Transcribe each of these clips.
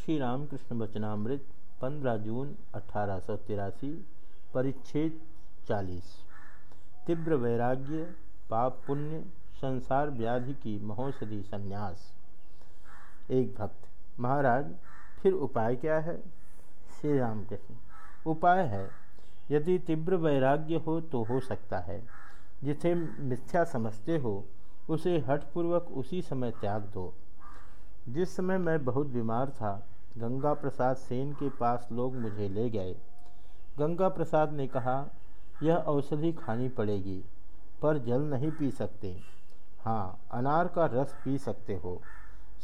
श्री रामकृष्ण वचनामृत 15 जून अठारह सौ तिरासी, परिच्छेद 40 तीव्र वैराग्य, पाप पुण्य, संसार व्याधि की महोषधि संन्यास। एक भक्त, महाराज, फिर उपाय क्या है? श्री रामकृष्ण उपाय है, यदि तीव्र वैराग्य हो तो हो सकता है। जिसे मिथ्या समझते हो, उसे हठपूर्वक उसी समय त्याग दो। जिस समय मैं बहुत बीमार था, गंगा प्रसाद सेन के पास लोग मुझे ले गए। गंगा प्रसाद ने कहा, यह औषधि खानी पड़ेगी, पर जल नहीं पी सकते। हाँ अनार का रस पी सकते हो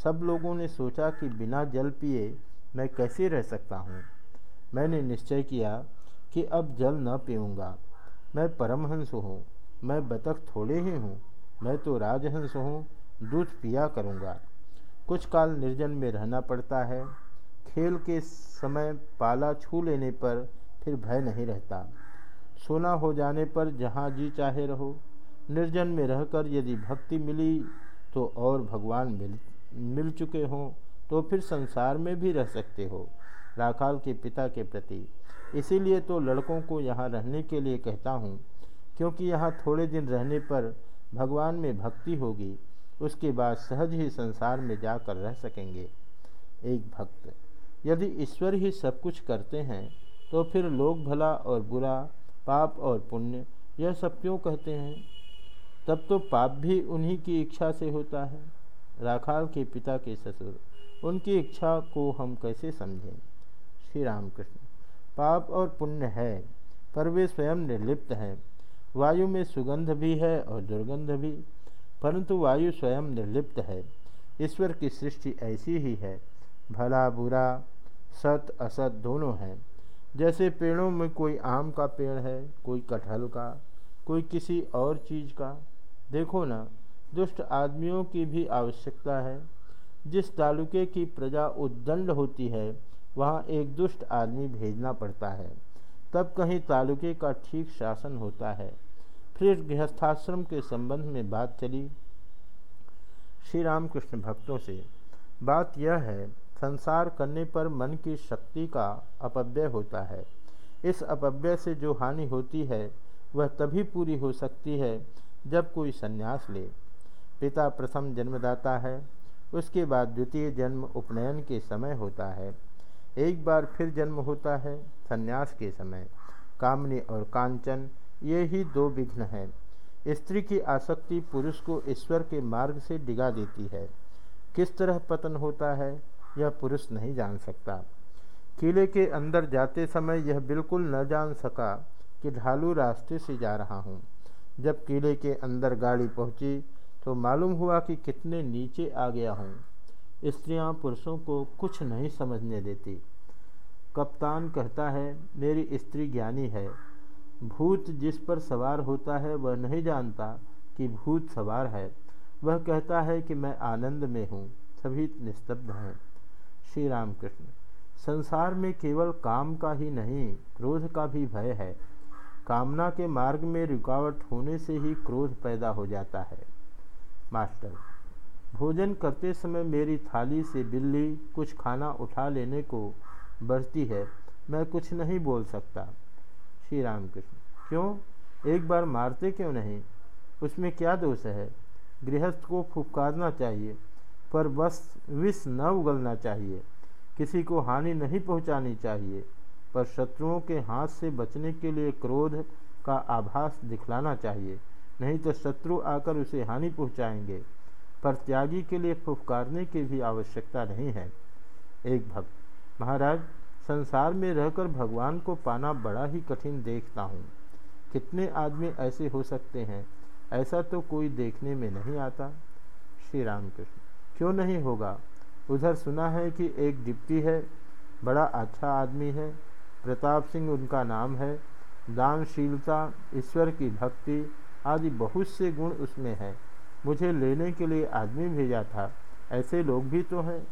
सब लोगों ने सोचा कि बिना जल पिए मैं कैसे रह सकता हूँ। मैंने निश्चय किया कि अब जल न पीऊँगा। मैं परमहंस हूँ। मैं बतख थोड़े ही हूँ। मैं तो राजहंस हूँ। दूध पिया करूँगा। कुछ काल निर्जन में रहना पड़ता है। खेल के समय पाला छू लेने पर फिर भय नहीं रहता। सोना हो जाने पर जहाँ जी चाहे रहो। निर्जन में रहकर यदि भक्ति मिली तो और भगवान मिल मिल चुके हों तो फिर संसार में भी रह सकते हो, राखाल के पिता के प्रति। इसीलिए तो लड़कों को यहाँ रहने के लिए कहता हूँ, क्योंकि यहाँ थोड़े दिन रहने पर भगवान में भक्ति होगी। उसके बाद सहज ही संसार में जाकर रह सकेंगे। एक भक्त, यदि ईश्वर ही सब कुछ करते हैं तो फिर लोग भला और बुरा, पाप और पुण्य, यह सब क्यों कहते हैं? तब तो पाप भी उन्हीं की इच्छा से होता है। राखाल के पिता के ससुर, उनकी इच्छा को हम कैसे समझें? श्री रामकृष्ण पाप और पुण्य है, पर वे स्वयं निर्लिप्त हैं। वायु में सुगंध भी है और दुर्गंध भी। परंतु वायु स्वयं निर्लिप्त है। ईश्वर की सृष्टि ऐसी ही है। भला, बुरा, सत, असत दोनों हैं। जैसे पेड़ों में कोई आम का पेड़ है, कोई कटहल का, कोई किसी और चीज़ का। देखो ना, दुष्ट आदमियों की भी आवश्यकता है। जिस तालुके की प्रजा उद्दंड होती है, वहाँ एक दुष्ट आदमी भेजना पड़ता है। तब कहीं तालुके का ठीक शासन होता है। फिर गृहस्थाश्रम के संबंध में बात चली। श्री रामकृष्ण भक्तों से, बात यह है, संसार करने पर मन की शक्ति का अपव्यय होता है। इस अपव्यय से जो हानि होती है, वह तभी पूरी हो सकती है, जब कोई संन्यास ले। पिता प्रथम जन्मदाता है, उसके बाद द्वितीय जन्म उपनयन के समय होता है। एक बार फिर जन्म होता है, संन्यास के समय। कामनी और कांचन ये ही दो विघ्न हैं। स्त्री की आसक्ति पुरुष को ईश्वर के मार्ग से डिगा देती है। किस तरह पतन होता है, यह पुरुष नहीं जान सकता। किले के अंदर जाते समय यह बिल्कुल न जान सका कि ढालू रास्ते से जा रहा हूँ। जब किले के अंदर गाड़ी पहुँची तो मालूम हुआ कि कितने नीचे आ गया हूँ। स्त्रियाँ पुरुषों को कुछ नहीं समझने देती। कप्तान कहता है, मेरी स्त्री ज्ञानी है। भूत जिस पर सवार होता है, वह नहीं जानता कि भूत सवार है। वह कहता है कि मैं आनंद में हूँ, सभी निस्तब्ध हैं। श्री राम कृष्ण संसार में केवल काम का ही नहीं, क्रोध का भी भय है। कामना के मार्ग में रुकावट होने से ही क्रोध पैदा हो जाता है। मास्टर, भोजन करते समय मेरी थाली से बिल्ली कुछ खाना उठा लेने को बढ़ती है, मैं कुछ नहीं बोल सकता। श्री राम कृष्ण क्यों? एक बार मारते क्यों नहीं? उसमें क्या दोष है? गृहस्थ को फुफकारना चाहिए, पर बस विष न उगलना चाहिए। किसी को हानि नहीं पहुंचानी चाहिए, पर शत्रुओं के हाथ से बचने के लिए क्रोध का आभास दिखलाना चाहिए। नहीं तो शत्रु आकर उसे हानि पहुंचाएँगे, पर त्यागी के लिए फुफकारने की भी आवश्यकता नहीं है। एक भक्त, महाराज संसार में रहकर भगवान को पाना बड़ा ही कठिन देखता हूँ। कितने आदमी ऐसे हो सकते हैं? ऐसा तो कोई देखने में नहीं आता। श्री राम कृष्ण क्यों नहीं होगा? उधर सुना है कि एक डिप्टी है, बड़ा अच्छा आदमी है। प्रताप सिंह उनका नाम है। दानशीलता, ईश्वर की भक्ति आदि बहुत से गुण उसमें हैं। मुझे लेने के लिए आदमी भेजा था। ऐसे लोग भी तो हैं।